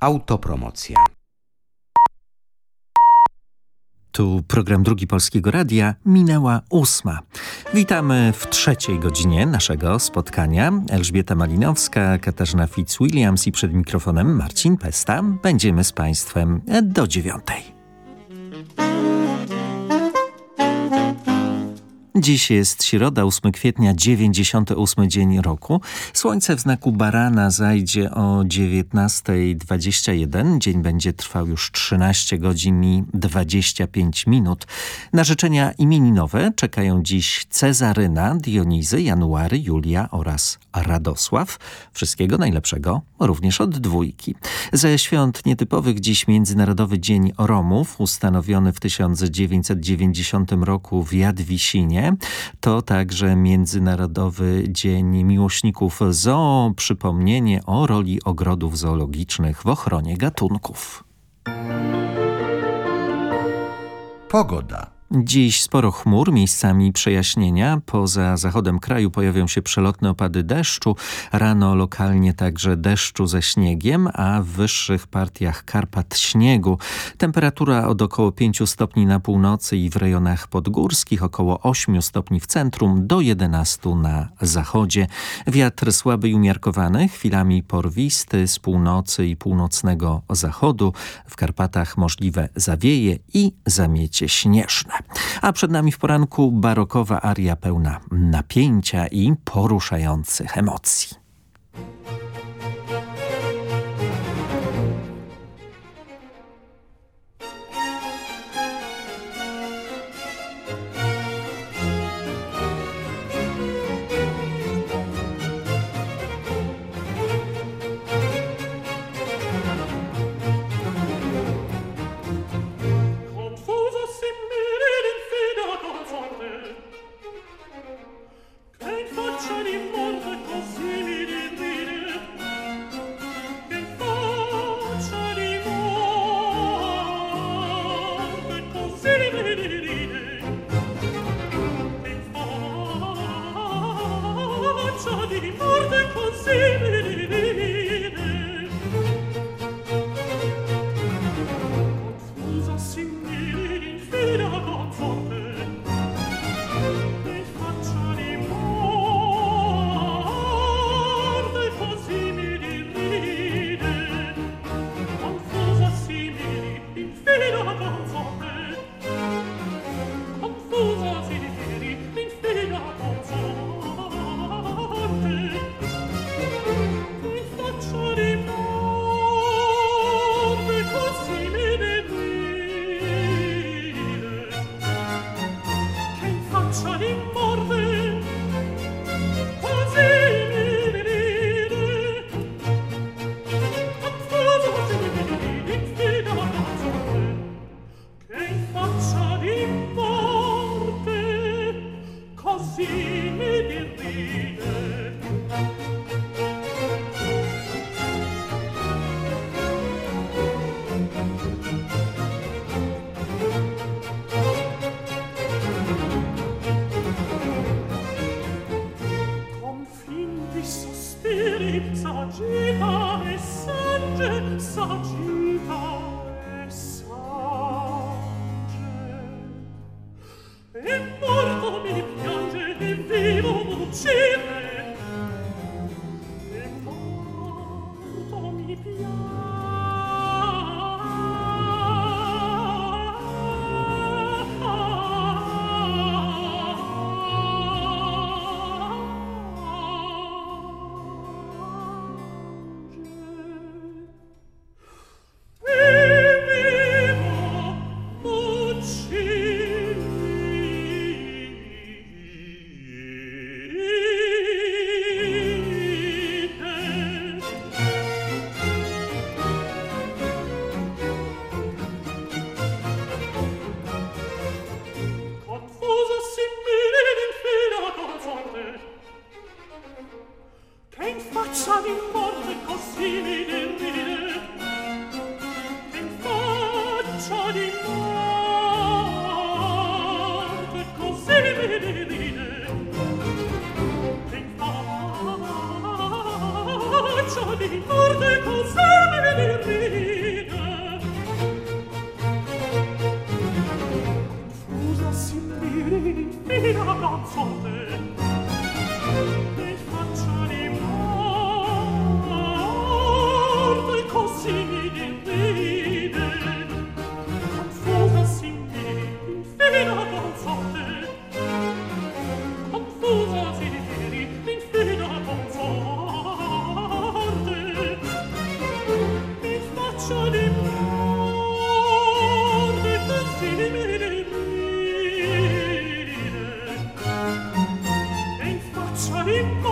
Autopromocja. Tu program Drugi Polskiego Radia minęła ósma. Witamy w trzeciej godzinie naszego spotkania. Elżbieta Malinowska, Katarzyna Fitzwilliams i przed mikrofonem Marcin Pesta. Będziemy z Państwem do dziewiątej. Dziś jest środa, 8 kwietnia, 98 dzień roku. Słońce w znaku barana zajdzie o 19.21. Dzień będzie trwał już 13 godzin i 25 minut. Na życzenia imieninowe czekają dziś Cezaryna, Dionizy, January, Julia oraz Radosław. Wszystkiego najlepszego również od dwójki. Ze świąt nietypowych dziś Międzynarodowy Dzień Romów, ustanowiony w 1990 roku w Jadwisinie. To także Międzynarodowy Dzień Miłośników Zoo, przypomnienie o roli ogrodów zoologicznych w ochronie gatunków. Pogoda. Dziś sporo chmur, miejscami przejaśnienia. Poza zachodem kraju pojawią się przelotne opady deszczu. Rano lokalnie także deszczu ze śniegiem, a w wyższych partiach Karpat śniegu. Temperatura od około 5 stopni na północy i w rejonach podgórskich, około 8 stopni w centrum do 11 na zachodzie. Wiatr słaby i umiarkowany, chwilami porwisty z północy i północnego zachodu. W Karpatach możliwe zawieje i zamiecie śnieżne. A przed nami w poranku barokowa aria pełna napięcia i poruszających emocji. saw you. you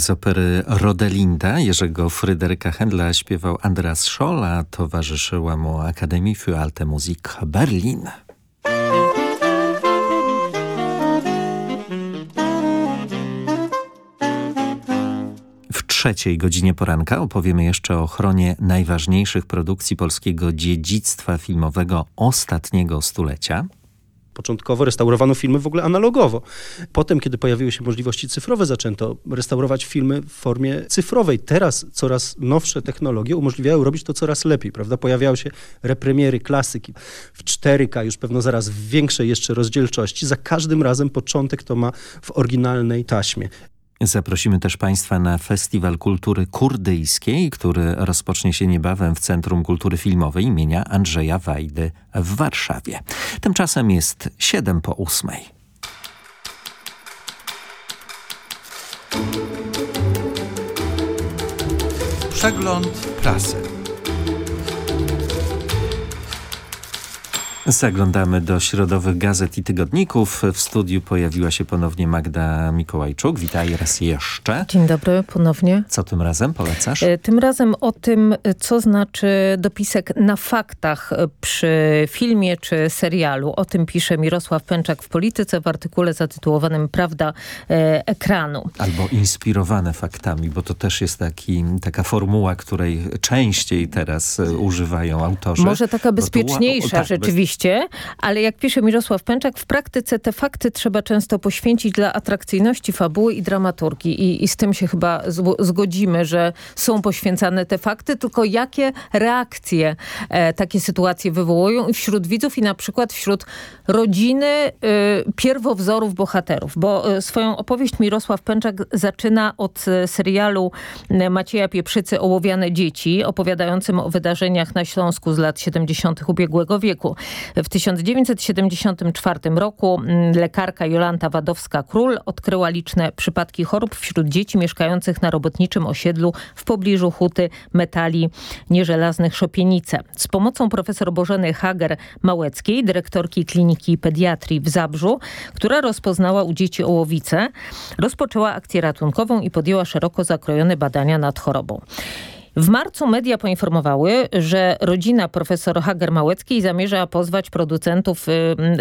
z opery Rodelinda Jerzego Fryderyka Händla śpiewał Andreas Scholl, a towarzyszyła mu Akademii für Alte Musik Berlin. W trzeciej godzinie poranka opowiemy jeszcze o ochronie najważniejszych produkcji polskiego dziedzictwa filmowego ostatniego stulecia. Początkowo restaurowano filmy w ogóle analogowo. Potem, kiedy pojawiły się możliwości cyfrowe, zaczęto restaurować filmy w formie cyfrowej. Teraz coraz nowsze technologie umożliwiają robić to coraz lepiej, prawda? Pojawiały się repremiery, klasyki w 4K, już pewno zaraz w większej jeszcze rozdzielczości. Za każdym razem początek to ma w oryginalnej taśmie. Zaprosimy też Państwa na Festiwal Kultury Kurdyjskiej, który rozpocznie się niebawem w Centrum Kultury Filmowej imienia Andrzeja Wajdy w Warszawie. Tymczasem jest 7 po 8. Przegląd prasy. Zaglądamy do środowych gazet i tygodników. W studiu pojawiła się ponownie Magda Mikołajczuk. Witaj raz jeszcze. Dzień dobry, ponownie. Co tym razem polecasz? E, tym razem o tym, co znaczy dopisek na faktach przy filmie czy serialu. O tym pisze Mirosław Pęczak w Polityce w artykule zatytułowanym Prawda e, ekranu. Albo inspirowane faktami, bo to też jest taki, taka formuła, której częściej teraz e, używają autorzy. Może taka bezpieczniejsza o, tak, rzeczywiście ale jak pisze Mirosław Pęczak, w praktyce te fakty trzeba często poświęcić dla atrakcyjności fabuły i dramaturgii. I, i z tym się chyba zgodzimy, że są poświęcane te fakty, tylko jakie reakcje e, takie sytuacje wywołują i wśród widzów i na przykład wśród rodziny y, pierwowzorów bohaterów. Bo y, swoją opowieść Mirosław Pęczak zaczyna od y, serialu Macieja Pieprzycy Ołowiane dzieci, opowiadającym o wydarzeniach na Śląsku z lat 70. ubiegłego wieku. W 1974 roku mm, lekarka Jolanta Wadowska-Król odkryła liczne przypadki chorób wśród dzieci mieszkających na robotniczym osiedlu w pobliżu huty metali nieżelaznych Szopienice. Z pomocą profesor Bożeny Hager-Małeckiej, dyrektorki Kliniki Pediatrii w Zabrzu, która rozpoznała u dzieci ołowice, rozpoczęła akcję ratunkową i podjęła szeroko zakrojone badania nad chorobą. W marcu media poinformowały, że rodzina profesor Hager-Małeckiej zamierza pozwać producentów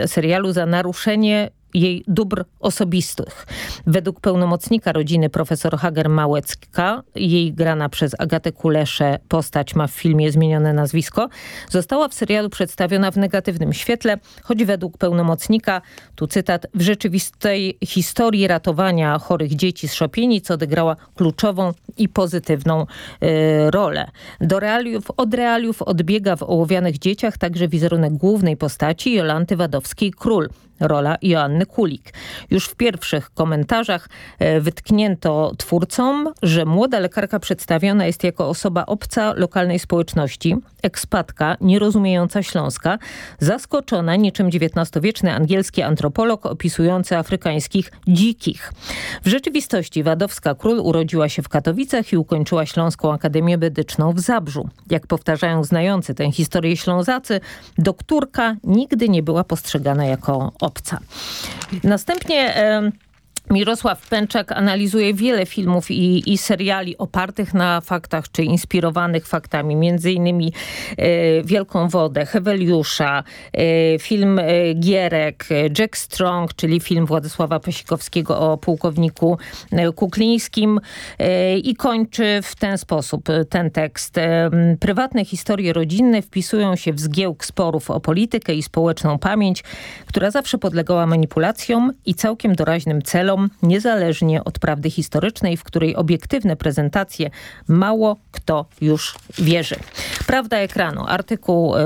serialu za naruszenie jej dóbr osobistych. Według pełnomocnika rodziny profesor Hager-Małecka, jej grana przez Agatę Kuleszę postać ma w filmie zmienione nazwisko, została w serialu przedstawiona w negatywnym świetle, choć według pełnomocnika, tu cytat, w rzeczywistej historii ratowania chorych dzieci z Szopienic odegrała kluczową i pozytywną y, rolę. Do realiów, od realiów odbiega w ołowianych dzieciach także wizerunek głównej postaci Jolanty Wadowskiej-Król, rola Joanny Kulik. Już w pierwszych komentarzach e, wytknięto twórcom, że młoda lekarka przedstawiona jest jako osoba obca lokalnej społeczności, ekspatka, nierozumiejąca Śląska, zaskoczona niczym XIX-wieczny angielski antropolog opisujący afrykańskich dzikich. W rzeczywistości Wadowska-Król urodziła się w Katowicach i ukończyła Śląską Akademię Medyczną w Zabrzu. Jak powtarzają znający tę historię Ślązacy, doktorka nigdy nie była postrzegana jako obca. Następnie Mirosław Pęczak analizuje wiele filmów i, i, seriali opartych na faktach, czy inspirowanych faktami, między innymi e, Wielką Wodę, Heweliusza, e, film e, Gierek, Jack Strong, czyli film Władysława Pesikowskiego o pułkowniku e, Kuklińskim e, i kończy w ten sposób e, ten tekst. Prywatne historie rodzinne wpisują się w zgiełk sporów o politykę i społeczną pamięć, która zawsze podlegała manipulacjom i całkiem doraźnym celom, niezależnie od prawdy historycznej, w której obiektywne prezentacje mało kto już wierzy. Prawda ekranu, artykuł y,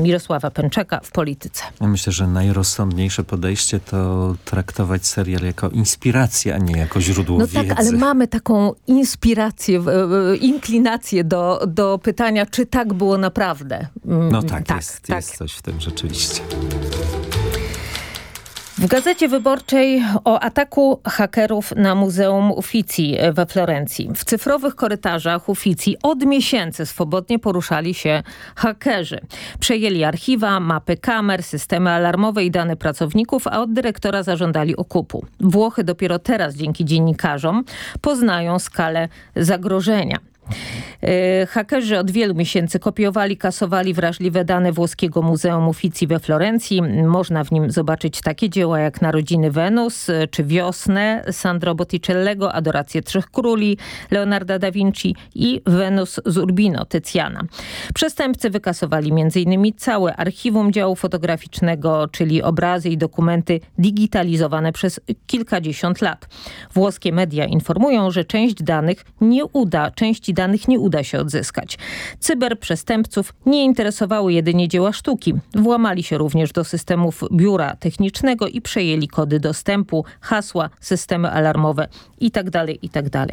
Mirosława Pęczaka w polityce. Ja myślę, że najrozsądniejsze podejście to traktować serial jako inspirację, a nie jako źródło no wiedzy. No tak, ale mamy taką inspirację, inklinację do, do pytania, czy tak było naprawdę. Mm, no tak, tak, jest, tak. jest coś w tym rzeczywiście. W Gazecie Wyborczej o ataku hakerów na Muzeum Uffizi we Florencji. W cyfrowych korytarzach Uffizi od miesięcy swobodnie poruszali się hakerzy. Przejęli archiwa, mapy kamer, systemy alarmowe i dane pracowników, a od dyrektora zażądali okupu. Włochy dopiero teraz dzięki dziennikarzom poznają skalę zagrożenia. E, hakerzy od wielu miesięcy kopiowali, kasowali wrażliwe dane włoskiego Muzeum Uffizi we Florencji. Można w nim zobaczyć takie dzieła jak Narodziny Wenus e, czy Wiosnę Sandro Botticellego, Adorację Trzech Króli Leonarda da Vinci i Wenus z Urbino Tycjana. Przestępcy wykasowali m.in. całe archiwum działu fotograficznego, czyli obrazy i dokumenty digitalizowane przez kilkadziesiąt lat. Włoskie media informują, że część danych nie uda, części danych nie uda się odzyskać. Cyberprzestępców nie interesowały jedynie dzieła sztuki. Włamali się również do systemów biura technicznego i przejęli kody dostępu, hasła, systemy alarmowe itd. Tak itd. Tak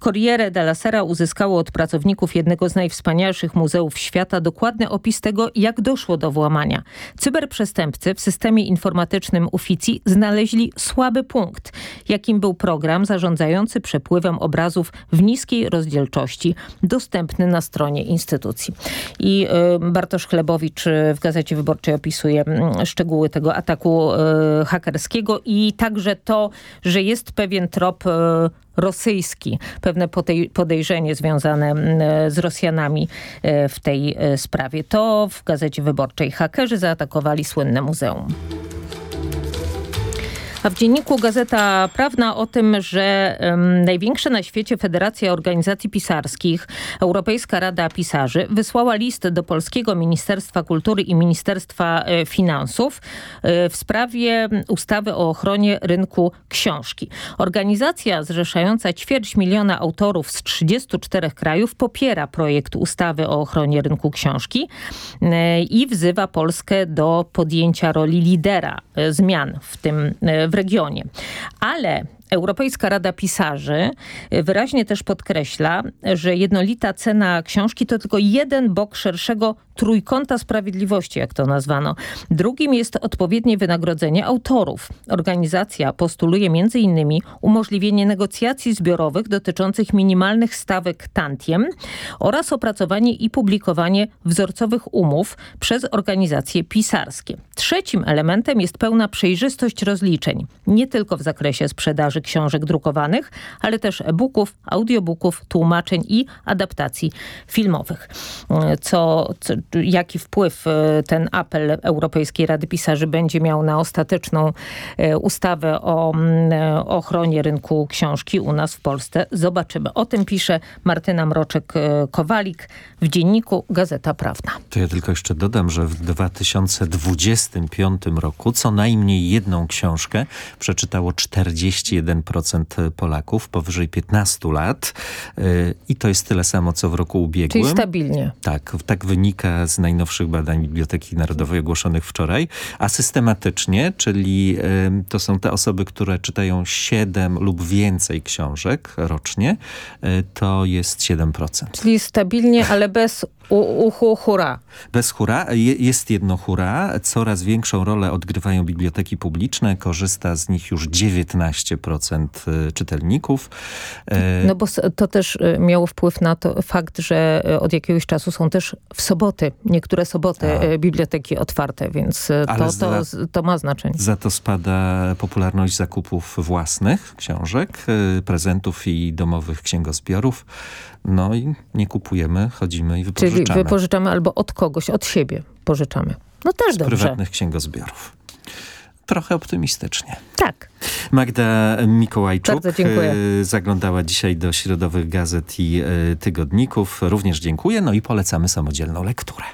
Corriere della Sera uzyskało od pracowników jednego z najwspanialszych muzeów świata dokładny opis tego, jak doszło do włamania. Cyberprzestępcy w systemie informatycznym Uffizi znaleźli słaby punkt, jakim był program zarządzający przepływem obrazów w niskiej rozdzielczości dostępny na stronie instytucji. I y, Bartosz Chlebowicz y, w Gazecie Wyborczej opisuje mm, szczegóły tego ataku y, hakerskiego i także to, że jest pewien trop rosyjski, pewne podejrzenie związane mm, z Rosjanami w tej sprawie. To w Gazecie Wyborczej hakerzy zaatakowali słynne muzeum. A w dzienniku Gazeta Prawna o tym, że um, największa na świecie Federacja Organizacji Pisarskich, Europejska Rada Pisarzy, wysłała list do Polskiego Ministerstwa Kultury i Ministerstwa e, Finansów e, w sprawie ustawy o ochronie rynku książki. Organizacja zrzeszająca ćwierć miliona autorów z 34 krajów popiera projekt ustawy o ochronie rynku książki e, i wzywa Polskę do podjęcia roli lidera zmian w tym w regionie. Ale Europejska Rada Pisarzy wyraźnie też podkreśla, że jednolita cena książki to tylko jeden bok szerszego trójkąta sprawiedliwości, jak to nazwano. Drugim jest odpowiednie wynagrodzenie autorów. Organizacja postuluje m.in. umożliwienie negocjacji zbiorowych dotyczących minimalnych stawek tantiem oraz opracowanie i publikowanie wzorcowych umów przez organizacje pisarskie. Trzecim elementem jest pełna przejrzystość rozliczeń, nie tylko w zakresie sprzedaży książek drukowanych, ale też e-booków, audiobooków, tłumaczeń i adaptacji filmowych. Co, co, jaki wpływ e, ten apel Europejskiej Rady Pisarzy będzie miał na ostateczną e, ustawę o e, ochronie rynku książki u nas w Polsce. Zobaczymy. O tym pisze Martyna Mroczek-Kowalik w dzienniku Gazeta Prawna. To ja tylko jeszcze dodam, że w 2025 roku co najmniej jedną książkę przeczytało 41% Polaków powyżej 15 lat i to jest tyle samo co w roku ubiegłym. Czyli stabilnie. Tak, tak wynika z najnowszych badań Biblioteki Narodowej ogłoszonych wczoraj, a systematycznie, czyli y, to są te osoby, które czytają 7 lub więcej książek rocznie, y, to jest 7%. Czyli stabilnie, ale bez U, uchu, hura. Bez hura. Je, jest jedno hura. Coraz większą rolę odgrywają biblioteki publiczne. Korzysta z nich już 19% y, czytelników. E, no bo to też y, miało wpływ na to fakt, że y, od jakiegoś czasu są też w soboty, niektóre soboty A. biblioteki otwarte, więc to, to, to ma znaczenie. Za to spada popularność zakupów własnych książek, prezentów i domowych księgozbiorów. No i nie kupujemy, chodzimy i wypożyczamy. Wypożyczamy albo od kogoś, od siebie pożyczamy. No też Z dobrze. prywatnych księgozbiorów. Trochę optymistycznie. Tak. Magda Mikołajczuk. E, zaglądała dzisiaj do środowych gazet i e, tygodników. Również dziękuję. No i polecamy samodzielną lekturę.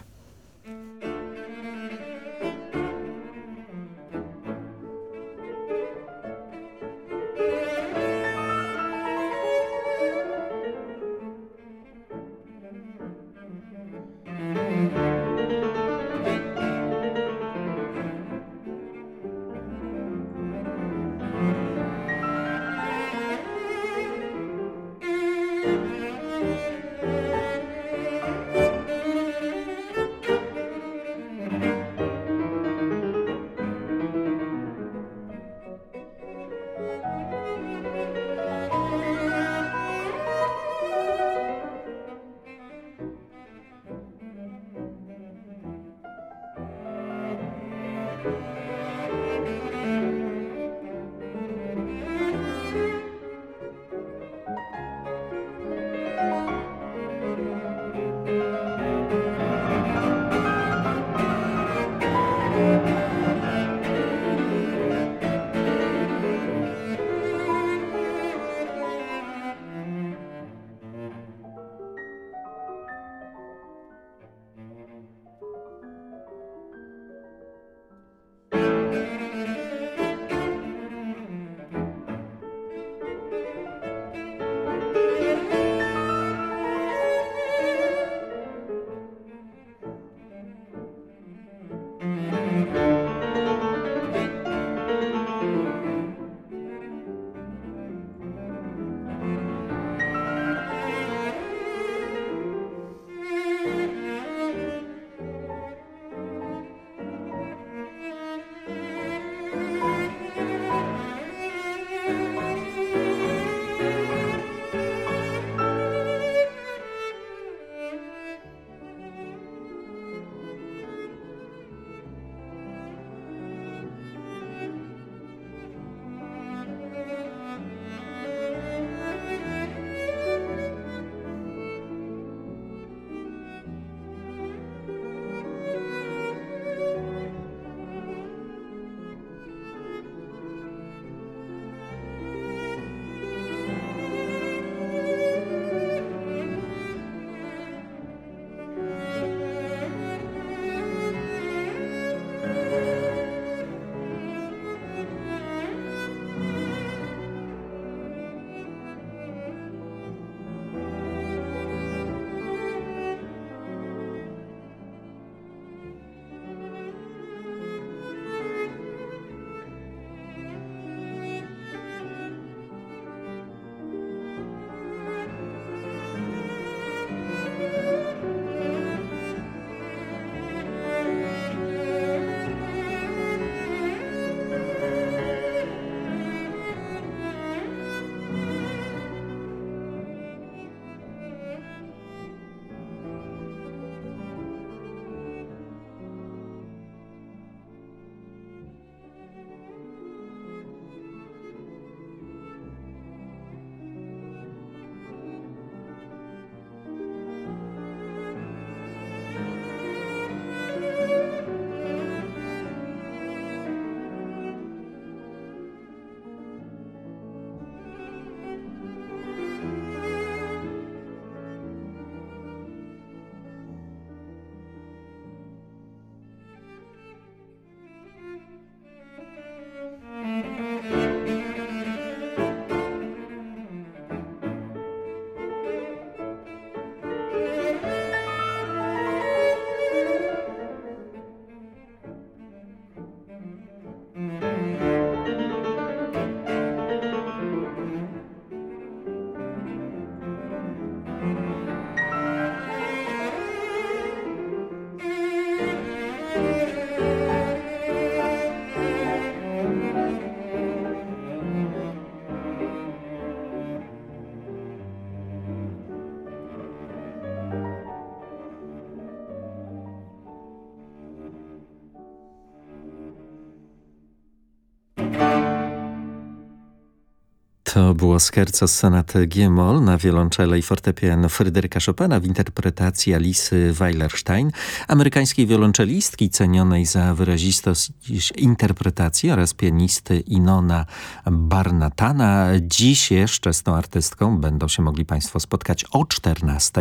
To było scherzo z sonaty G-moll na wiolonczele i fortepiano Fryderyka Chopina w interpretacji Alisy Weilerstein, amerykańskiej wiolonczelistki cenionej za wyrazistość interpretacji oraz pianisty Inona Barnatana. Dziś jeszcze z tą artystką będą się mogli Państwo spotkać o 14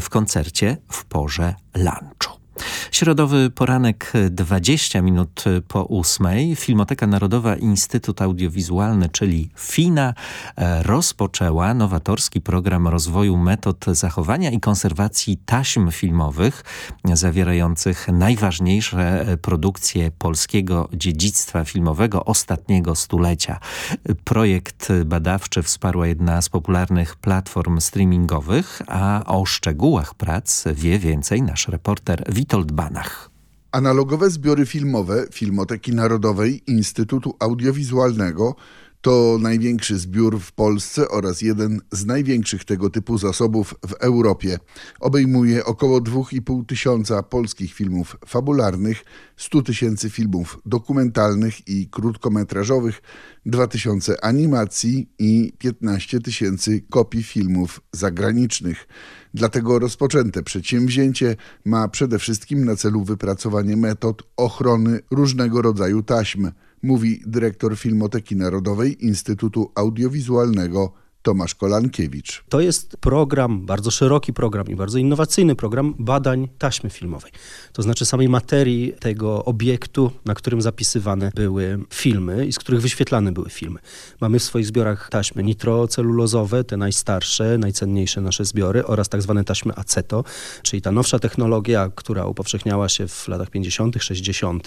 w koncercie w porze lunchu. Środowy poranek 20 minut po ósmej. Filmoteka Narodowa Instytut Audiowizualny, czyli FINA, e, rozpoczęła nowatorski program rozwoju metod zachowania i konserwacji taśm filmowych, zawierających najważniejsze produkcje polskiego dziedzictwa filmowego ostatniego stulecia. Projekt badawczy wsparła jedna z popularnych platform streamingowych, a o szczegółach prac wie więcej nasz reporter Witold Witold Analogowe zbiory filmowe Filmoteki Narodowej Instytutu Audiowizualnego to największy zbiór w Polsce oraz jeden z największych tego typu zasobów w Europie. Obejmuje około 2,5 tysiąca polskich filmów fabularnych, 100 tysięcy filmów dokumentalnych i krótkometrażowych, 2 tysiące animacji i 15 tysięcy kopii filmów zagranicznych. Dlatego rozpoczęte przedsięwzięcie ma przede wszystkim na celu wypracowanie metod ochrony różnego rodzaju taśm, mówi dyrektor Filmoteki Narodowej Instytutu Audiowizualnego Tomasz Kolankiewicz. To jest program, bardzo szeroki program i bardzo innowacyjny program badań taśmy filmowej. To znaczy samej materii tego obiektu, na którym zapisywane były filmy i z których wyświetlane były filmy. Mamy w swoich zbiorach taśmy nitrocelulozowe, te najstarsze, najcenniejsze nasze zbiory oraz tak zwane taśmy aceto, czyli ta nowsza technologia, która upowszechniała się w latach 50., 60.,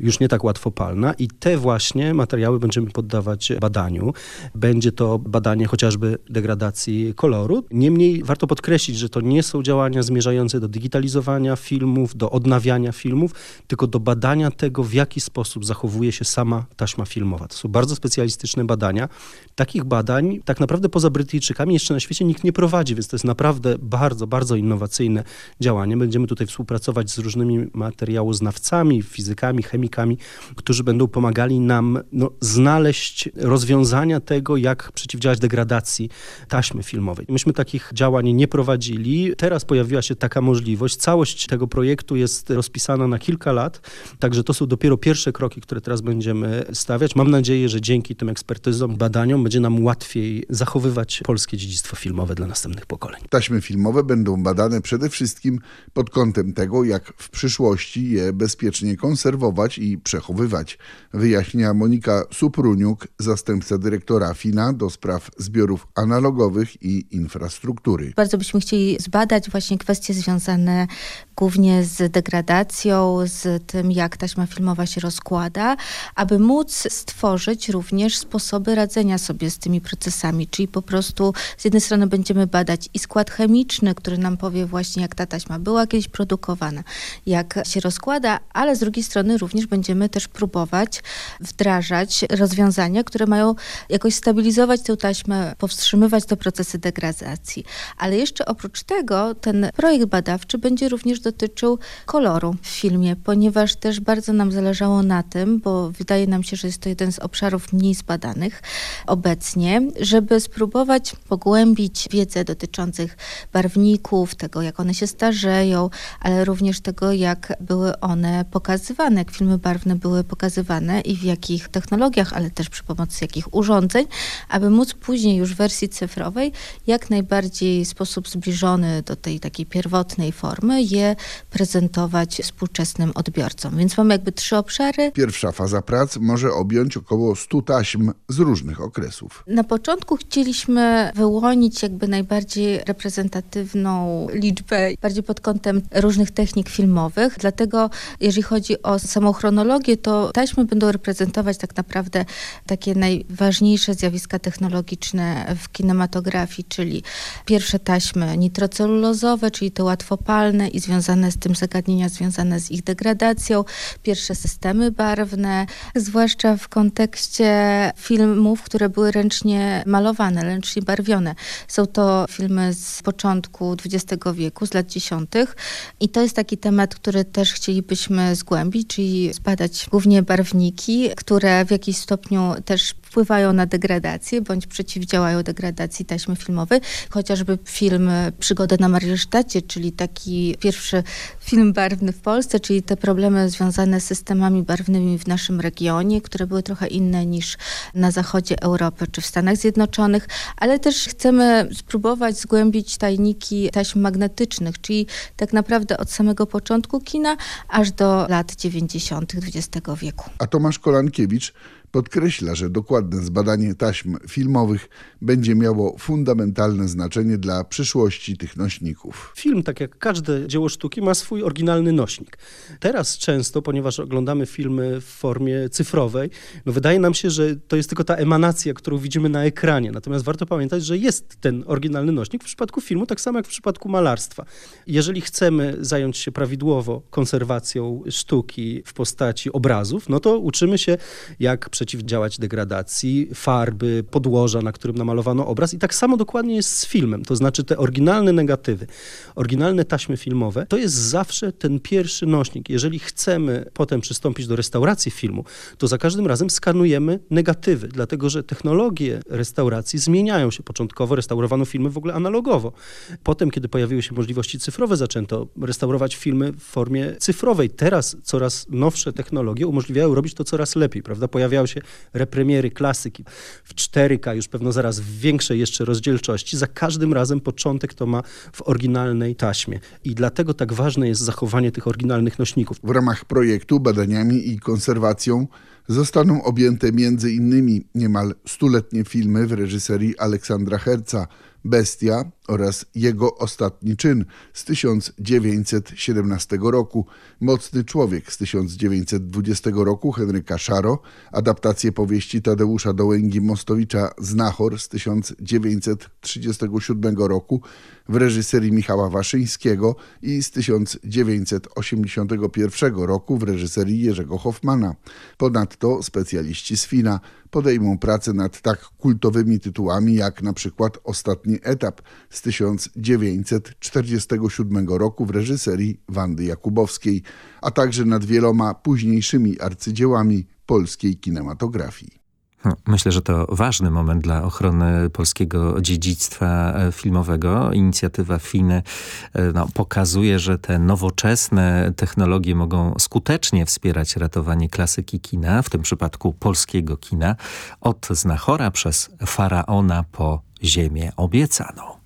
już nie tak łatwopalna i te właśnie materiały będziemy poddawać badaniu. Będzie to badanie chociaż chociażby degradacji koloru. Niemniej warto podkreślić, że to nie są działania zmierzające do digitalizowania filmów, do odnawiania filmów, tylko do badania tego, w jaki sposób zachowuje się sama taśma filmowa. To są bardzo specjalistyczne badania. Takich badań tak naprawdę poza Brytyjczykami jeszcze na świecie nikt nie prowadzi, więc to jest naprawdę bardzo, bardzo innowacyjne działanie. Będziemy tutaj współpracować z różnymi materiałoznawcami, fizykami, chemikami, którzy będą pomagali nam no, znaleźć rozwiązania tego, jak przeciwdziałać degradacji degradacji taśmy filmowej. Myśmy takich działań nie prowadzili. Teraz pojawiła się taka możliwość. Całość tego projektu jest rozpisana na kilka lat, także to są dopiero pierwsze kroki, które teraz będziemy stawiać. Mam nadzieję, że dzięki tym ekspertyzom, badaniom będzie nam łatwiej zachowywać polskie dziedzictwo filmowe dla następnych pokoleń. Taśmy filmowe będą badane przede wszystkim pod kątem tego, jak w przyszłości je bezpiecznie konserwować i przechowywać, wyjaśnia Monika Supruniuk, zastępca dyrektora FINA do spraw zbiorów zbiorów analogowych i infrastruktury. Bardzo byśmy chcieli zbadać właśnie kwestie związane głównie z degradacją, z tym, jak taśma filmowa się rozkłada, aby móc stworzyć również sposoby radzenia sobie z tymi procesami, czyli po prostu z jednej strony będziemy badać i skład chemiczny, który nam powie właśnie, jak ta taśma była kiedyś produkowana, jak się rozkłada, ale z drugiej strony również będziemy też próbować wdrażać rozwiązania, które mają jakoś stabilizować tę taśmę powstrzymywać te procesy degradacji. Ale jeszcze oprócz tego ten projekt badawczy będzie również dotyczył koloru w filmie, ponieważ też bardzo nam zależało na tym, bo wydaje nam się, że jest to jeden z obszarów mniej zbadanych obecnie, żeby spróbować pogłębić wiedzę dotyczących barwników, tego jak one się starzeją, ale również tego jak były one pokazywane, jak filmy barwne były pokazywane i w jakich technologiach, ale też przy pomocy jakich urządzeń, aby móc później już w wersji cyfrowej jak najbardziej w sposób zbliżony do tej takiej pierwotnej formy je prezentować współczesnym odbiorcom. Więc mamy jakby trzy obszary. Pierwsza faza prac może objąć około 100 taśm z różnych okresów. Na początku chcieliśmy wyłonić jakby najbardziej reprezentatywną liczbę, bardziej pod kątem różnych technik filmowych. Dlatego jeżeli chodzi o samą chronologię, to taśmy będą reprezentować tak naprawdę takie najważniejsze zjawiska technologiczne w kinematografii, czyli pierwsze taśmy nitrocelulozowe, czyli te łatwopalne i związane z tym zagadnienia związane z ich degradacją, pierwsze systemy barwne, zwłaszcza w kontekście filmów, które były ręcznie malowane, ręcznie barwione. Są to filmy z początku XX wieku, z lat dziesiątych i to jest taki temat, który też chcielibyśmy zgłębić, czyli zbadać głównie barwniki, które w jakiś stopniu też wpływają na degradację bądź przeciwdziałają degradacji taśmy filmowej. Chociażby film Przygoda na Mariusztacie, czyli taki pierwszy film barwny w Polsce, czyli te problemy związane z systemami barwnymi w naszym regionie, które były trochę inne niż na zachodzie Europy czy w Stanach Zjednoczonych, ale też chcemy spróbować zgłębić tajniki taśm magnetycznych, czyli tak naprawdę od samego początku kina aż do lat 90. XX wieku. A Tomasz Kolankiewicz podkreśla, że dokładne zbadanie taśm filmowych będzie miało fundamentalne znaczenie dla przyszłości tych nośników. Film, tak jak każde dzieło sztuki, ma swój oryginalny nośnik. Teraz często, ponieważ oglądamy filmy w formie cyfrowej, no wydaje nam się, że to jest tylko ta emanacja, którą widzimy na ekranie. Natomiast warto pamiętać, że jest ten oryginalny nośnik w przypadku filmu, tak samo jak w przypadku malarstwa. Jeżeli chcemy zająć się prawidłowo konserwacją sztuki w postaci obrazów, no to uczymy się, jak przeciwdziałać degradacji, farby, podłoża, na którym namalowano obraz. I tak samo dokładnie jest z filmem. To znaczy te oryginalne negatywy, oryginalne taśmy filmowe, to jest zawsze ten pierwszy nośnik. Jeżeli chcemy potem przystąpić do restauracji filmu, to za każdym razem skanujemy negatywy, dlatego że technologie restauracji zmieniają się. Początkowo restaurowano filmy w ogóle analogowo. Potem, kiedy pojawiły się możliwości cyfrowe, zaczęto restaurować filmy w formie cyfrowej. Teraz coraz nowsze technologie umożliwiają robić to coraz lepiej, prawda? Pojawiają się repremiery klasyki w 4K, już pewno zaraz w większej jeszcze rozdzielczości. Za każdym razem początek to ma w oryginalnej taśmie. I dlatego tak ważne jest zachowanie tych oryginalnych nośników. W ramach projektu badaniami i konserwacją zostaną objęte między innymi niemal stuletnie filmy w reżyserii Aleksandra Herca, Bestia oraz Jego ostatni czyn z 1917 roku, Mocny człowiek z 1920 roku Henryka Szaro, adaptacje powieści Tadeusza Dołęgi-Mostowicza Znachor z 1937 roku w reżyserii Michała Waszyńskiego i z 1981 roku w reżyserii Jerzego Hoffmana. Ponadto specjaliści z Fina podejmą pracę nad tak kultowymi tytułami jak na przykład Ostatni etap z 1947 roku w reżyserii Wandy Jakubowskiej, a także nad wieloma późniejszymi arcydziełami polskiej kinematografii. No, myślę, że to ważny moment dla ochrony polskiego dziedzictwa e, filmowego. Inicjatywa FINY e, no, pokazuje, że te nowoczesne technologie mogą skutecznie wspierać ratowanie klasyki kina, w tym przypadku polskiego kina, od Znachora przez Faraona po Ziemię obiecaną.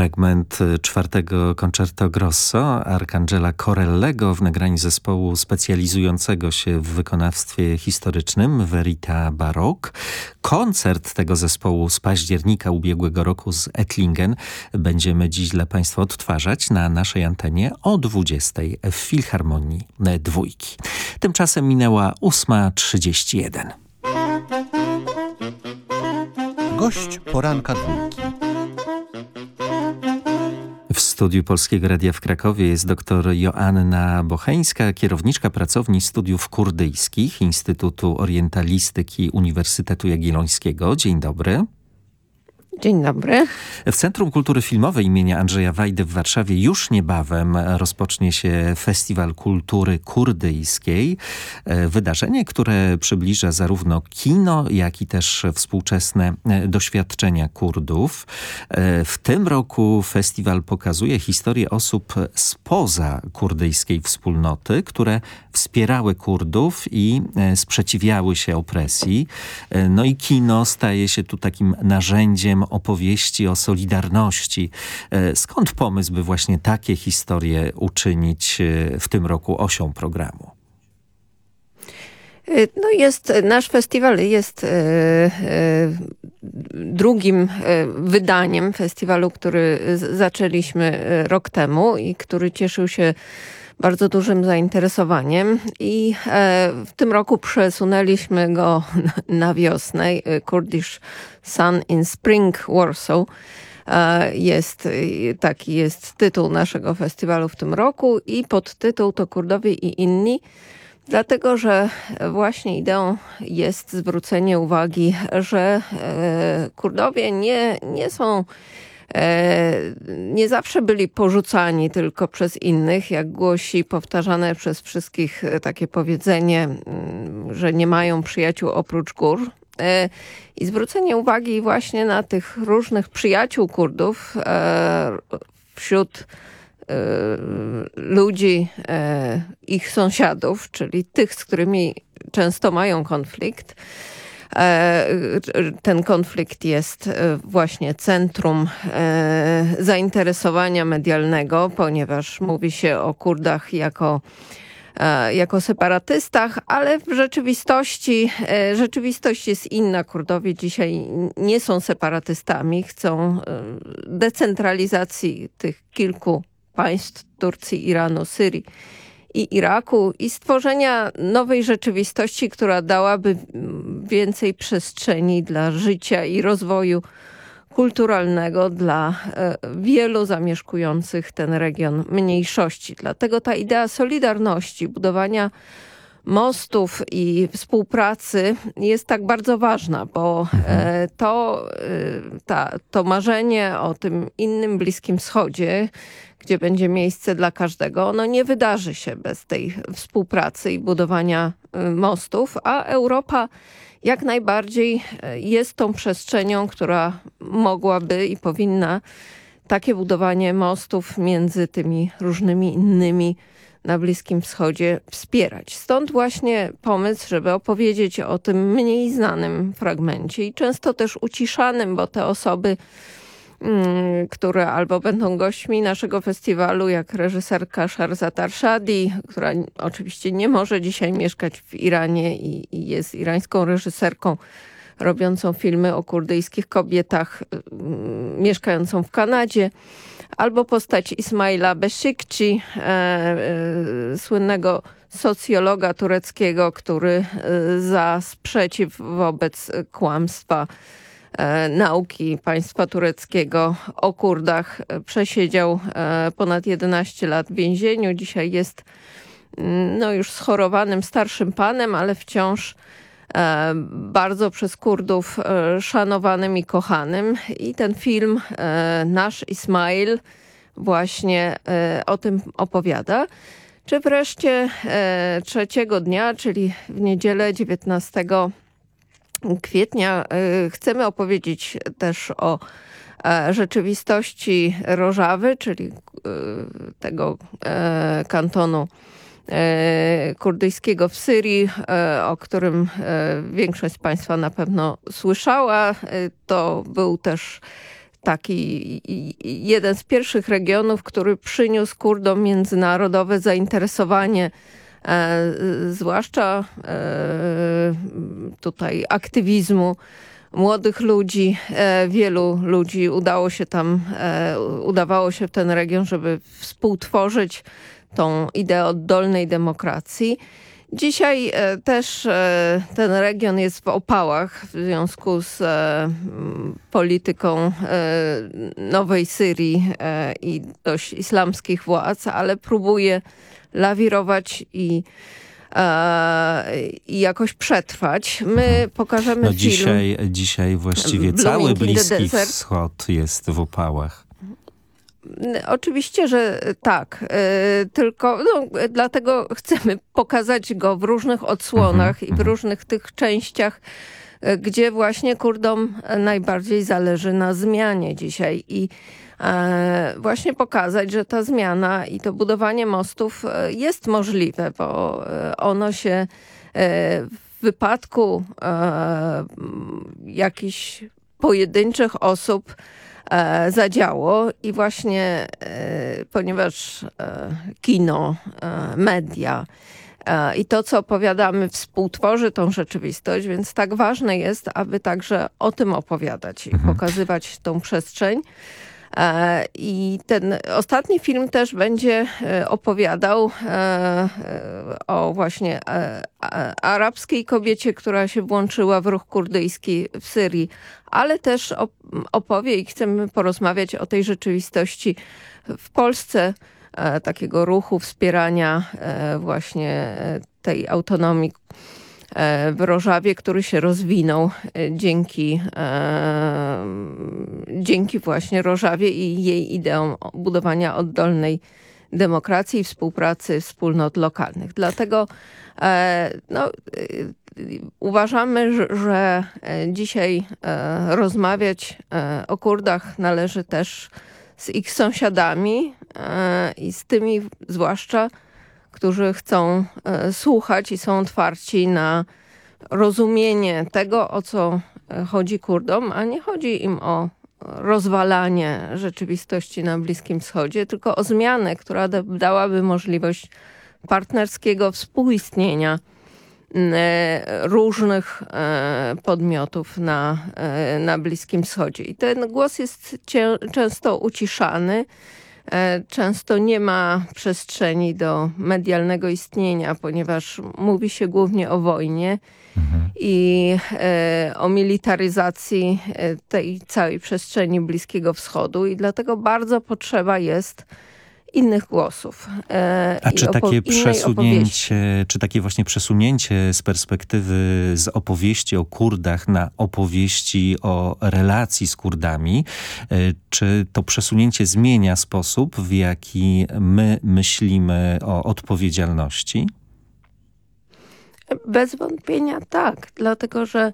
Fragment czwartego Concerto Grosso Arcangela Corellego w nagraniu zespołu specjalizującego się w wykonawstwie historycznym Verita Baroque. Koncert tego zespołu z października ubiegłego roku z Ettlingen będziemy dziś dla Państwa odtwarzać na naszej antenie o 20 w Filharmonii Dwójki. Tymczasem minęła 8.31. Gość poranka dwójki. W studiu Polskiego Radia w Krakowie jest dr Joanna Bocheńska, kierowniczka pracowni studiów kurdyjskich Instytutu Orientalistyki Uniwersytetu Jagiellońskiego. Dzień dobry. Dzień dobry. W Centrum Kultury Filmowej imienia Andrzeja Wajdy w Warszawie już niebawem rozpocznie się Festiwal Kultury Kurdyjskiej. E, wydarzenie, które przybliża zarówno kino, jak i też współczesne e, doświadczenia Kurdów. E, w tym roku festiwal pokazuje historię osób spoza kurdyjskiej wspólnoty, które wspierały Kurdów i sprzeciwiały się opresji. No i kino staje się tu takim narzędziem opowieści o solidarności. E, skąd pomysł, by właśnie takie historie uczynić e, w tym roku osią programu? E, no jest, nasz festiwal jest drugim wydaniem festiwalu, który zaczęliśmy rok temu i który cieszył się bardzo dużym zainteresowaniem i w tym roku przesunęliśmy go na wiosnę. Kurdish Sun in Spring Warsaw jest, taki jest tytuł naszego festiwalu w tym roku i podtytuł to Kurdowie i inni. Dlatego, że właśnie ideą jest zwrócenie uwagi, że Kurdowie nie, nie są E, nie zawsze byli porzucani tylko przez innych, jak głosi powtarzane przez wszystkich e, takie powiedzenie, mm, że nie mają przyjaciół oprócz gór. E, I zwrócenie uwagi właśnie na tych różnych przyjaciół Kurdów wśród ludzi, ich sąsiadów, czyli tych, z którymi często mają konflikt, E, ten konflikt jest e, właśnie centrum e, zainteresowania medialnego, ponieważ mówi się o Kurdach jako jako separatystach, ale w rzeczywistości rzeczywistość jest inna. Kurdowie dzisiaj nie są separatystami, chcą decentralizacji tych kilku państw Turcji, Iranu, Syrii i Iraku i stworzenia nowej rzeczywistości, która dałaby więcej przestrzeni dla życia i rozwoju kulturalnego dla e, wielu zamieszkujących ten region mniejszości. Dlatego ta idea solidarności, budowania mostów i współpracy jest tak bardzo ważna, bo e, to, e, ta, to marzenie o tym innym Bliskim Wschodzie, gdzie będzie miejsce dla każdego, ono nie wydarzy się bez tej współpracy i budowania mostów, a Europa jak najbardziej y, jest tą przestrzenią, która mogłaby i powinna takie budowanie mostów między tymi różnymi innymi na Bliskim Wschodzie wspierać. Stąd właśnie pomysł, żeby opowiedzieć o tym mniej znanym fragmencie i często też uciszanym, bo te osoby które albo będą gośćmi naszego festiwalu, jak reżyserka Sharzad Arshadi, która oczywiście nie może dzisiaj mieszkać w Iranie i, i jest irańską reżyserką robiącą filmy o kurdyjskich kobietach mm, mieszkającą w Kanadzie, albo postać Ismaila Besikci, e, e, słynnego socjologa tureckiego, który e, za sprzeciw wobec kłamstwa nauki państwa tureckiego o Kurdach. Przesiedział e, ponad 11 lat w więzieniu. Dzisiaj jest mm, no, już schorowanym starszym panem, ale wciąż e, bardzo przez Kurdów e, szanowanym i kochanym. I ten film, e, Nasz Ismail, właśnie e, o tym opowiada. Czy wreszcie e, trzeciego dnia, czyli w niedzielę 19 kwietnia, e, chcemy opowiedzieć też o e, rzeczywistości Rożawy, czyli e, tego e, kantonu e, kurdyjskiego w Syrii, o którym większość z Państwa na pewno słyszała. To był też taki jeden z pierwszych regionów, który przyniósł Kurdom międzynarodowe zainteresowanie, zwłaszcza e, tutaj aktywizmu młodych ludzi. E, wielu ludzi udało się tam, e, udawało się w ten region, żeby współtworzyć tą ideę oddolnej demokracji. Dzisiaj e, też e, ten region jest w opałach w związku z e, polityką e, Nowej Syrii e, i dość islamskich władz, ale próbuje lawirować i, e, i jakoś przetrwać. My pokażemy No film. dzisiaj, dzisiaj właściwie cały Bliski. Wschód jest w opałach. N- Oczywiście, że tak. y, Tylko no, dlatego chcemy pokazać go w różnych odsłonach i w różnych tych częściach, y, gdzie właśnie Kurdom najbardziej zależy na zmianie dzisiaj. I e, właśnie pokazać, że ta zmiana i to budowanie mostów e, jest możliwe, bo e, ono się e, w wypadku e, jakichś pojedynczych osób e, zadziało i właśnie e, ponieważ e, kino, e, media e, i to, co opowiadamy, współtworzy tą rzeczywistość, więc tak ważne jest, aby także o tym opowiadać i pokazywać tą przestrzeń. E, I ten ostatni film też będzie e, opowiadał e, o właśnie arabskiej kobiecie, która się włączyła w ruch kurdyjski w Syrii, ale też op- opowie i chcemy porozmawiać o tej rzeczywistości w Polsce, takiego ruchu wspierania właśnie tej autonomii w Rożawie, który się rozwinął e, dzięki, e, dzięki właśnie Rożawie i jej ideom budowania oddolnej demokracji i współpracy wspólnot lokalnych. Dlatego e, no, e, uważamy, że, e, dzisiaj e, rozmawiać e, o Kurdach należy też z ich sąsiadami e, i z tymi zwłaszcza, którzy chcą e, słuchać i są otwarci na rozumienie tego, o co e, chodzi Kurdom, a nie chodzi im o rozwalanie rzeczywistości na Bliskim Wschodzie, tylko o zmianę, która da- dałaby możliwość partnerskiego współistnienia e, różnych podmiotów na, na Bliskim Wschodzie. I ten głos jest często uciszany, często nie ma przestrzeni do medialnego istnienia, ponieważ mówi się głównie o wojnie i e, o militaryzacji e, tej całej przestrzeni Bliskiego Wschodu i dlatego bardzo potrzeba jest innych głosów. e, A czy takie innej opowieści. przesunięcie, czy takie właśnie przesunięcie z perspektywy z opowieści o Kurdach na opowieści o relacji z Kurdami, e, czy to przesunięcie zmienia sposób, w jaki my myślimy o odpowiedzialności? Bez wątpienia tak, dlatego że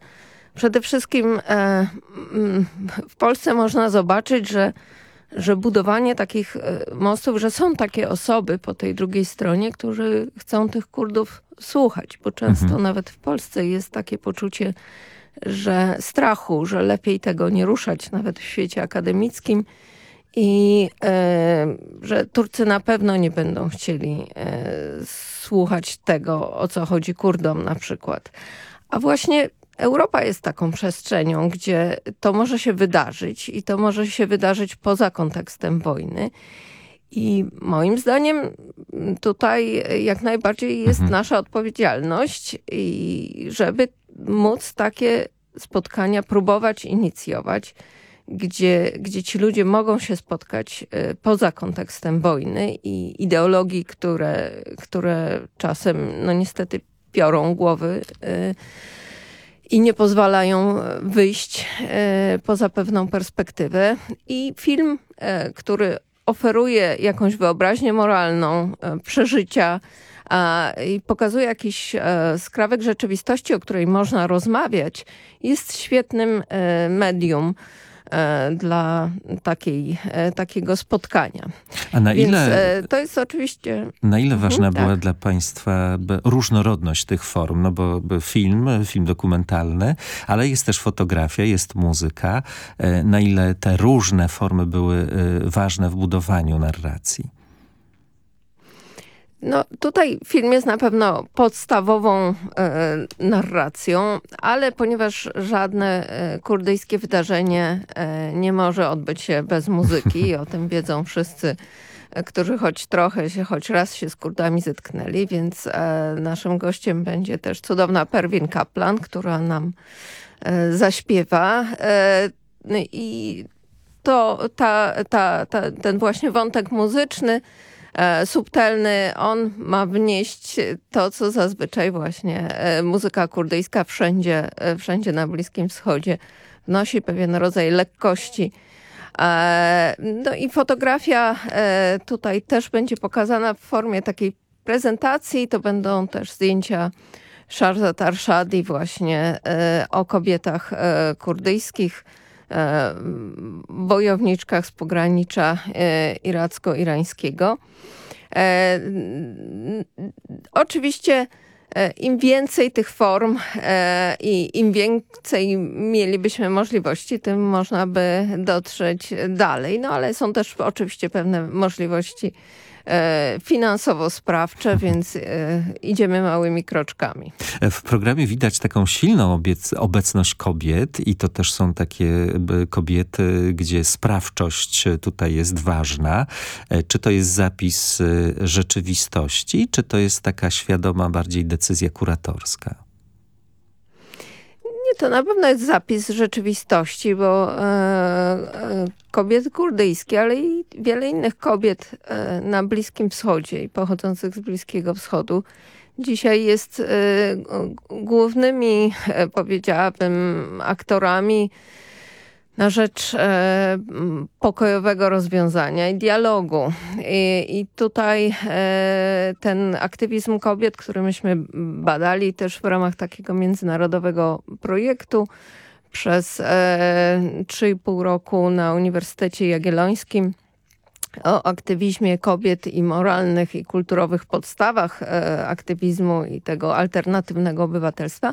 przede wszystkim e, w Polsce można zobaczyć, że, że budowanie takich e, mostów, że są takie osoby po tej drugiej stronie, którzy chcą tych Kurdów słuchać, bo często nawet w Polsce jest takie poczucie, że strachu, że lepiej tego nie ruszać, nawet w świecie akademickim i e, że Turcy na pewno nie będą chcieli e, słuchać tego, o co chodzi Kurdom na przykład. A właśnie Europa jest taką przestrzenią, gdzie to może się wydarzyć i to może się wydarzyć poza kontekstem wojny. I moim zdaniem tutaj jak najbardziej jest nasza odpowiedzialność i żeby móc takie spotkania próbować inicjować, gdzie, gdzie ci ludzie mogą się spotkać poza kontekstem wojny i ideologii, które, które czasem no niestety piorą głowy i nie pozwalają wyjść poza pewną perspektywę. I film, który oferuje jakąś wyobraźnię moralną, e, przeżycia i pokazuje jakiś e, skrawek rzeczywistości, o której można rozmawiać, jest świetnym e, medium E, dla takiej, e, takiego spotkania. A na Więc ile... E, to jest oczywiście... Na ile ważna mhm, była tak. dla państwa różnorodność tych form? No bo film, film dokumentalny, ale jest też fotografia, jest muzyka. Na ile te różne formy były ważne w budowaniu narracji? No tutaj film jest na pewno podstawową e, narracją, ale ponieważ żadne e, kurdyjskie wydarzenie e, nie może odbyć się bez muzyki, i o tym wiedzą wszyscy, e, którzy choć trochę się, choć raz się z Kurdami zetknęli, więc e, naszym gościem będzie też cudowna Perwin Kaplan, która nam e, zaśpiewa. I to ta, ta, ta, ten właśnie wątek muzyczny subtelny, on ma wnieść to, co zazwyczaj właśnie e, muzyka kurdyjska wszędzie, e, wszędzie na Bliskim Wschodzie wnosi pewien rodzaj lekkości. No i fotografia tutaj też będzie pokazana w formie takiej prezentacji. To będą też zdjęcia Sharzat Arshadi właśnie o kobietach kurdyjskich, bojowniczkach z pogranicza iracko-irańskiego. E, oczywiście e, im więcej tych form e, i im więcej mielibyśmy możliwości, tym można by dotrzeć dalej. No ale są też oczywiście pewne możliwości E, finansowo-sprawcze, więc e, idziemy małymi kroczkami. W programie widać taką silną obecność kobiet i to też są takie kobiety, gdzie sprawczość tutaj jest ważna. E, czy to jest zapis rzeczywistości, czy to jest taka świadoma bardziej decyzja kuratorska? To na pewno jest zapis rzeczywistości, bo e, e, kobiety kurdyjskie, ale i wiele innych kobiet e, na Bliskim Wschodzie i pochodzących z Bliskiego Wschodu dzisiaj jest głównymi, powiedziałabym, aktorami na rzecz e, pokojowego rozwiązania i dialogu. I, i tutaj e, ten aktywizm kobiet, który myśmy badali też w ramach takiego międzynarodowego projektu przez e, 3,5 roku na Uniwersytecie Jagiellońskim, o aktywizmie kobiet i moralnych i kulturowych podstawach e, aktywizmu i tego alternatywnego obywatelstwa.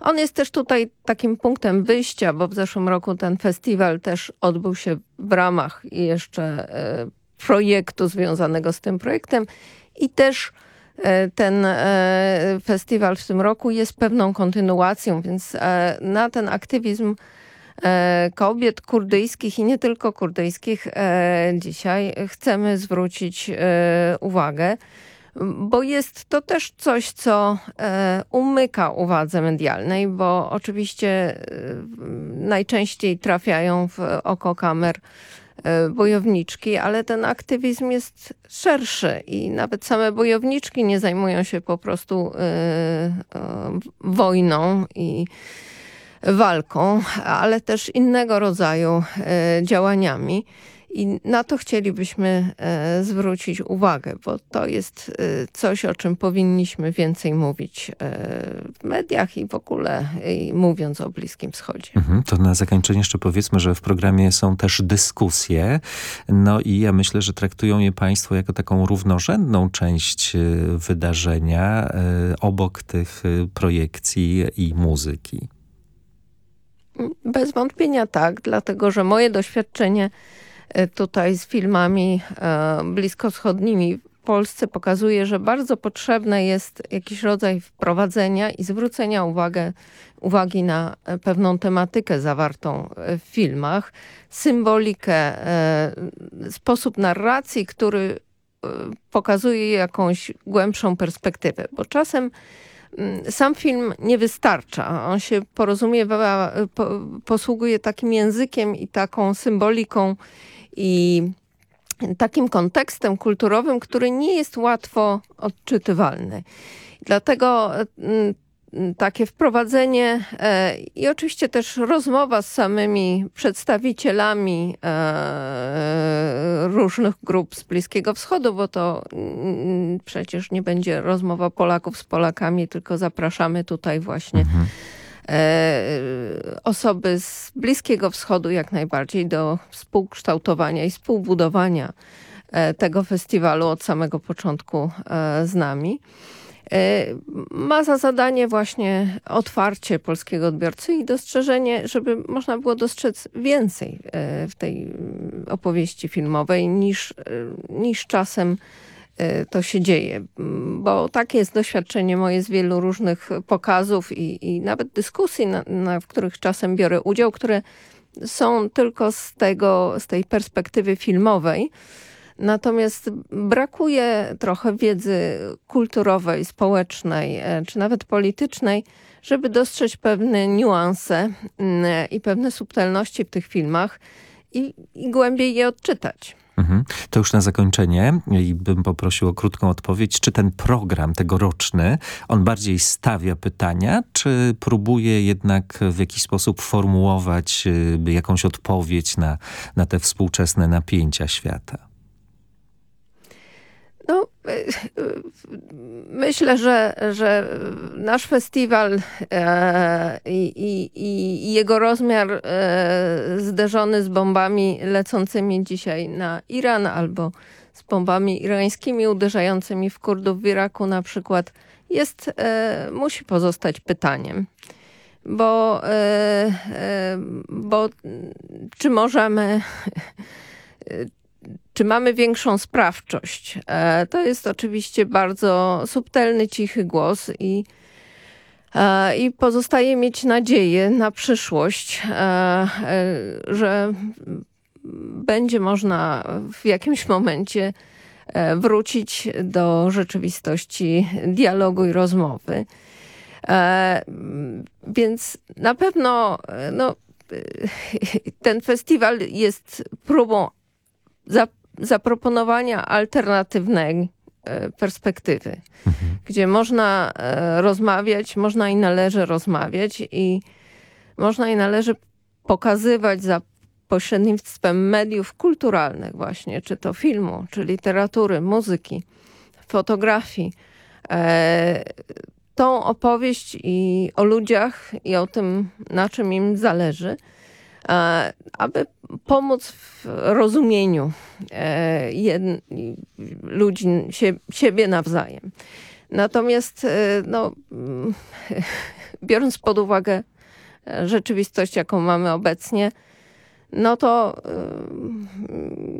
On jest też tutaj takim punktem wyjścia, bo w zeszłym roku ten festiwal też odbył się w ramach jeszcze e, projektu związanego z tym projektem i też e, ten festiwal w tym roku jest pewną kontynuacją, więc na ten aktywizm E, kobiet kurdyjskich i nie tylko kurdyjskich e, dzisiaj chcemy zwrócić e, uwagę, bo jest to też coś, co umyka uwadze medialnej, bo oczywiście najczęściej trafiają w oko kamer bojowniczki, ale ten aktywizm jest szerszy i nawet same bojowniczki nie zajmują się po prostu wojną i walką, ale też innego rodzaju e, działaniami. I na to chcielibyśmy e, zwrócić uwagę, bo to jest e, coś, o czym powinniśmy więcej mówić w mediach i w ogóle mówiąc o Bliskim Wschodzie. Mhm, to na zakończenie jeszcze powiedzmy, że w programie są też dyskusje. No i ja myślę, że traktują je państwo jako taką równorzędną część wydarzenia obok tych projekcji i muzyki. Bez wątpienia tak, dlatego że moje doświadczenie e, tutaj z filmami e, bliskowschodnimi w Polsce pokazuje, że bardzo potrzebne jest jakiś rodzaj wprowadzenia i zwrócenia uwagę, uwagi na e, pewną tematykę zawartą w filmach, symbolikę, sposób narracji, który pokazuje jakąś głębszą perspektywę, bo czasem sam film nie wystarcza. On się porozumiewa, po, posługuje takim językiem i taką symboliką i takim kontekstem kulturowym, który nie jest łatwo odczytywalny. Dlatego mm, takie wprowadzenie e, i oczywiście też rozmowa z samymi przedstawicielami e, różnych grup z Bliskiego Wschodu, bo to przecież nie będzie rozmowa Polaków z Polakami, tylko zapraszamy tutaj właśnie mhm. E, osoby z Bliskiego Wschodu jak najbardziej do współkształtowania i współbudowania tego festiwalu od samego początku z nami. E, ma za zadanie właśnie otwarcie polskiego odbiorcy i dostrzeżenie, żeby można było dostrzec więcej e, w tej opowieści filmowej niż, e, niż czasem to się dzieje. Bo takie jest doświadczenie moje z wielu różnych pokazów i, i nawet dyskusji, na, na, w których czasem biorę udział, które są tylko z, tego, z tej perspektywy filmowej. Natomiast brakuje trochę wiedzy kulturowej, społecznej e, czy nawet politycznej, żeby dostrzec pewne niuanse mm, i pewne subtelności w tych filmach i, i głębiej je odczytać. Mhm. To już na zakończenie i bym poprosił o krótką odpowiedź. Czy ten program tegoroczny, on bardziej stawia pytania, czy próbuje jednak w jakiś sposób formułować y, jakąś odpowiedź na, na te współczesne napięcia świata? No, myślę, że, że nasz festiwal e, i, i, i, jego rozmiar e, zderzony z bombami lecącymi dzisiaj na Iran albo z bombami irańskimi uderzającymi w Kurdów w Iraku na przykład jest, e, musi pozostać pytaniem. Bo, bo czy możemy czy mamy większą sprawczość? E, to jest oczywiście bardzo subtelny, cichy głos i, e, i pozostaje mieć nadzieję na przyszłość, e, że będzie można w jakimś momencie wrócić do rzeczywistości dialogu i rozmowy. Więc na pewno no, ten festiwal jest próbą zaproponowania alternatywnej e, perspektywy, mhm. gdzie można e, rozmawiać, można i należy rozmawiać i można i należy pokazywać za pośrednictwem mediów kulturalnych właśnie, czy to filmu, czy literatury, muzyki, fotografii, e, tą opowieść i o ludziach i o tym, na czym im zależy, aby pomóc w rozumieniu e, ludzi, siebie nawzajem. Natomiast e, no, biorąc pod uwagę e, rzeczywistość, jaką mamy obecnie, no to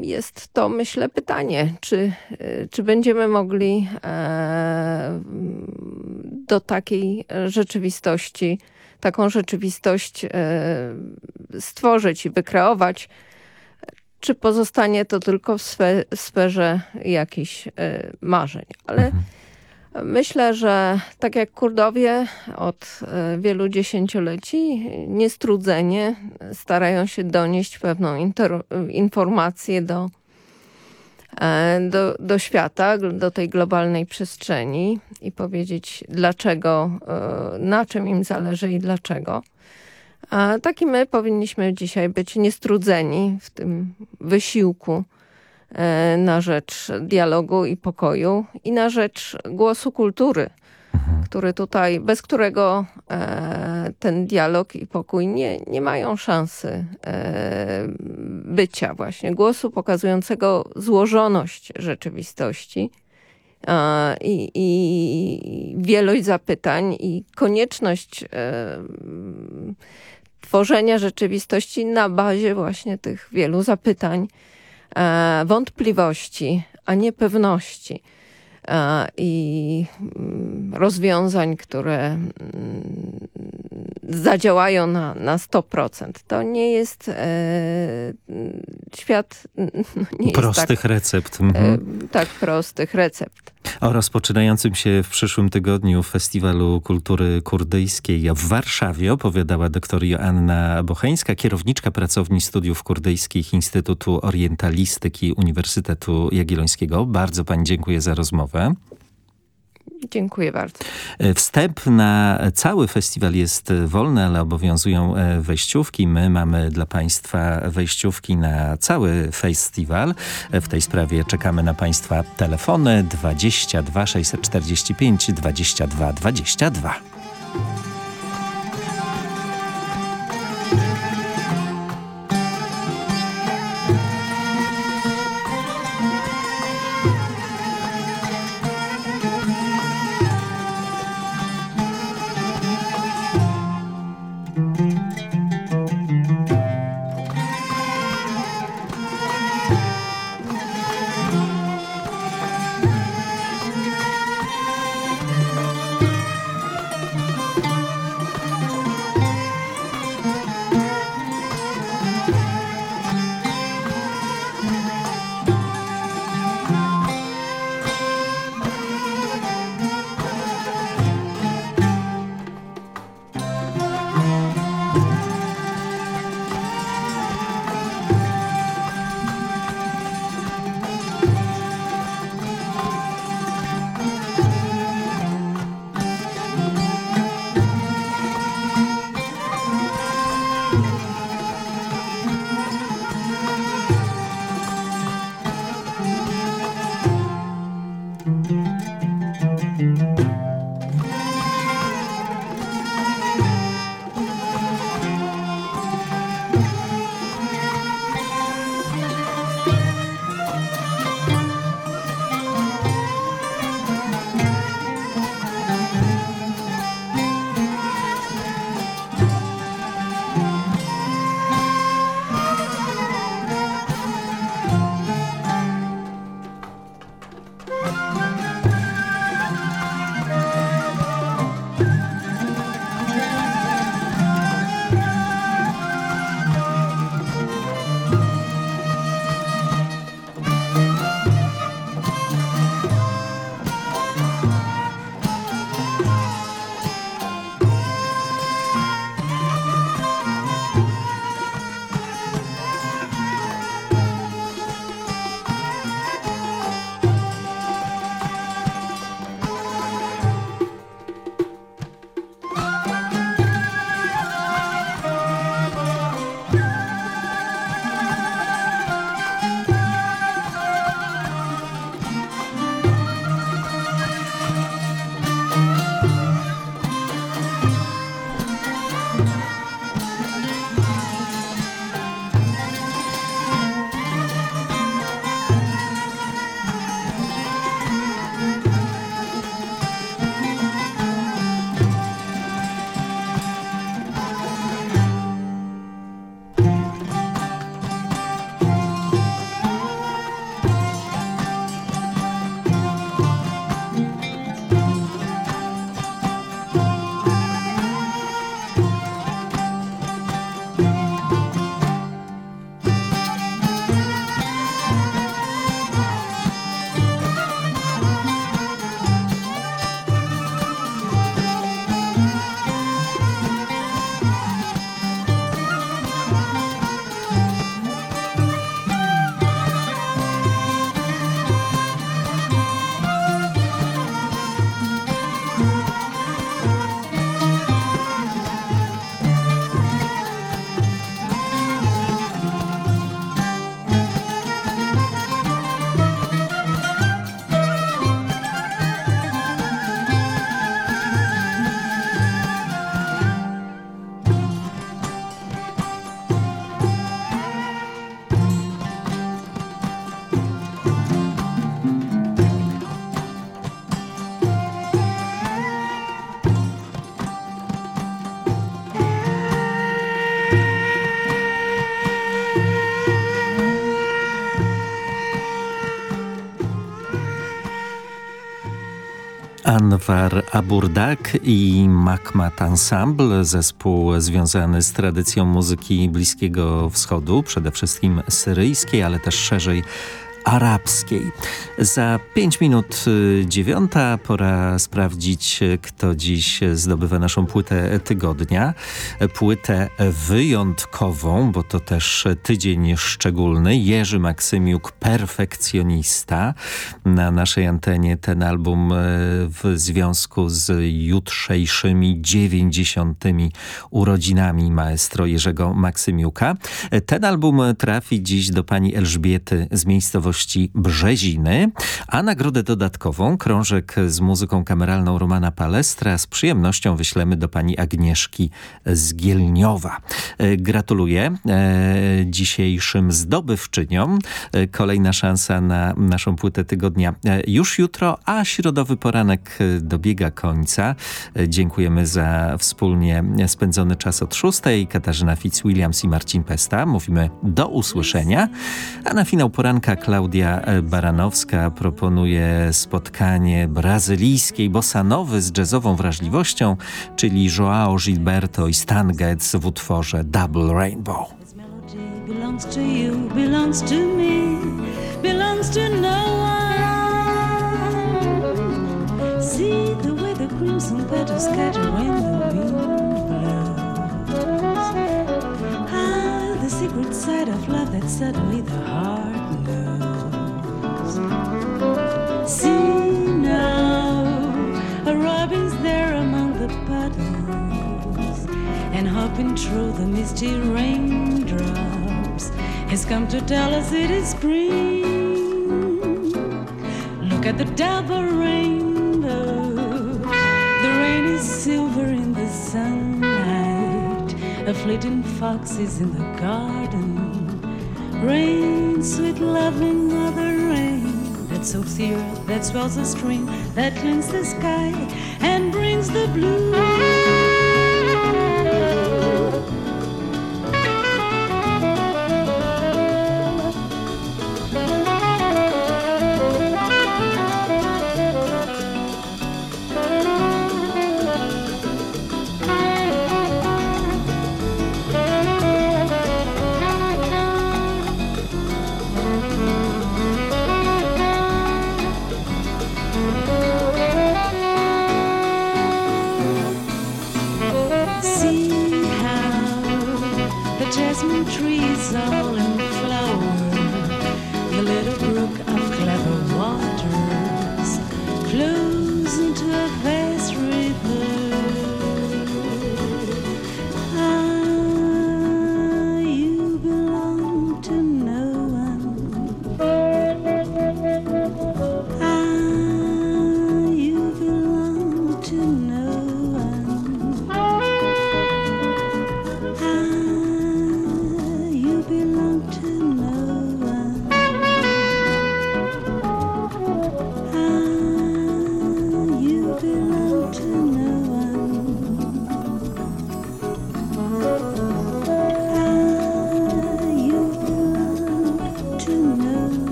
jest to, myślę, pytanie, czy, czy będziemy mogli do takiej rzeczywistości taką rzeczywistość e, stworzyć i wykreować, czy pozostanie to tylko w sferze jakichś e, marzeń. Ale mhm. myślę, że tak jak Kurdowie od e, wielu dziesięcioleci niestrudzenie starają się donieść pewną informację do do, do świata, do tej globalnej przestrzeni i powiedzieć dlaczego, e, na czym im zależy i dlaczego. A tak i my powinniśmy dzisiaj być niestrudzeni w tym wysiłku e, na rzecz dialogu i pokoju i na rzecz głosu kultury, który tutaj, bez którego e, ten dialog i pokój nie, nie mają szansy e, bycia właśnie. Głosu pokazującego złożoność rzeczywistości e, i, i wielość zapytań i konieczność e, tworzenia rzeczywistości na bazie właśnie tych wielu zapytań, e, wątpliwości, a nie pewności i mm, rozwiązań, które mm, zadziałają na, na 100%. To nie jest e, świat no, nie prostych jest tak, recept. Mhm. E, tak, prostych recept. O rozpoczynającym się w przyszłym tygodniu Festiwalu Kultury Kurdyjskiej w Warszawie opowiadała dr Joanna Bocheńska, kierowniczka pracowni studiów kurdyjskich Instytutu Orientalistyki Uniwersytetu Jagiellońskiego. Bardzo pani dziękuję za rozmowę. Dziękuję bardzo. Wstęp na cały festiwal jest wolny, ale obowiązują e, wejściówki. My mamy dla Państwa wejściówki na cały festiwal. W tej sprawie czekamy na Państwa telefony 22 645 22 22. Anwar Aburdak i Makmat Ensemble, zespół związany z tradycją muzyki Bliskiego Wschodu, przede wszystkim syryjskiej, ale też szerzej arabskiej. Za pięć minut y, dziewiąta pora sprawdzić, kto dziś zdobywa naszą płytę tygodnia. Płytę wyjątkową, bo to też tydzień szczególny. Jerzy Maksymiuk, perfekcjonista. Na naszej antenie ten album y, w związku z jutrzejszymi dziewięćdziesiątymi urodzinami maestro Jerzego Maksymiuka. Ten album trafi dziś do pani Elżbiety z miejscowości Brzeziny, a nagrodę dodatkową, krążek z muzyką kameralną Romana Palestra z przyjemnością wyślemy do pani Agnieszki z Gielniowa. E, gratuluję e, dzisiejszym zdobywczyniom. E, kolejna szansa na naszą płytę tygodnia już jutro, a środowy poranek dobiega końca. Dziękujemy za wspólnie spędzony czas od szóstej. Katarzyna Fitzwilliams i Marcin Pesta. Mówimy do usłyszenia, a na finał poranka Klaudia Klaudia Baranowska proponuje spotkanie brazylijskiej bosanowy z jazzową wrażliwością, czyli Joao Gilberto i Stan Getz w utworze Double Rainbow. no. Ah, secret side of love that suddenly the heart through the misty raindrops has come to tell us it is spring. Look at the double rainbow, the rain is silver in the sunlight, a fleeting fox is in the garden. Rain, sweet loving mother rain that soaks the earth, that swells the stream, that cleans the sky and brings the blue.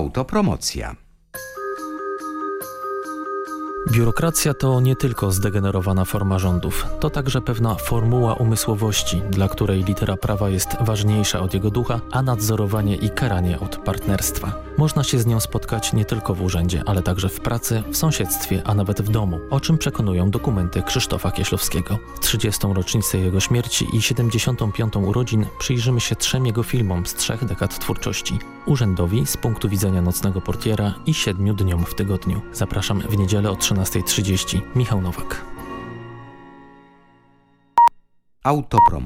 Autopromocja. Biurokracja to nie tylko zdegenerowana forma rządów, to także pewna formuła umysłowości, dla której litera prawa jest ważniejsza od jego ducha, a nadzorowanie i karanie od partnerstwa. Można się z nią spotkać nie tylko w urzędzie, ale także w pracy, w sąsiedztwie, a nawet w domu, o czym przekonują dokumenty Krzysztofa Kieślowskiego. W 30. rocznicę jego śmierci i 75. urodzin przyjrzymy się trzem jego filmom z trzech dekad twórczości. Urzędowi z punktu widzenia nocnego portiera i siedmiu dniom w tygodniu. Zapraszam w niedzielę o 13.30. Michał Nowak. Autopromo.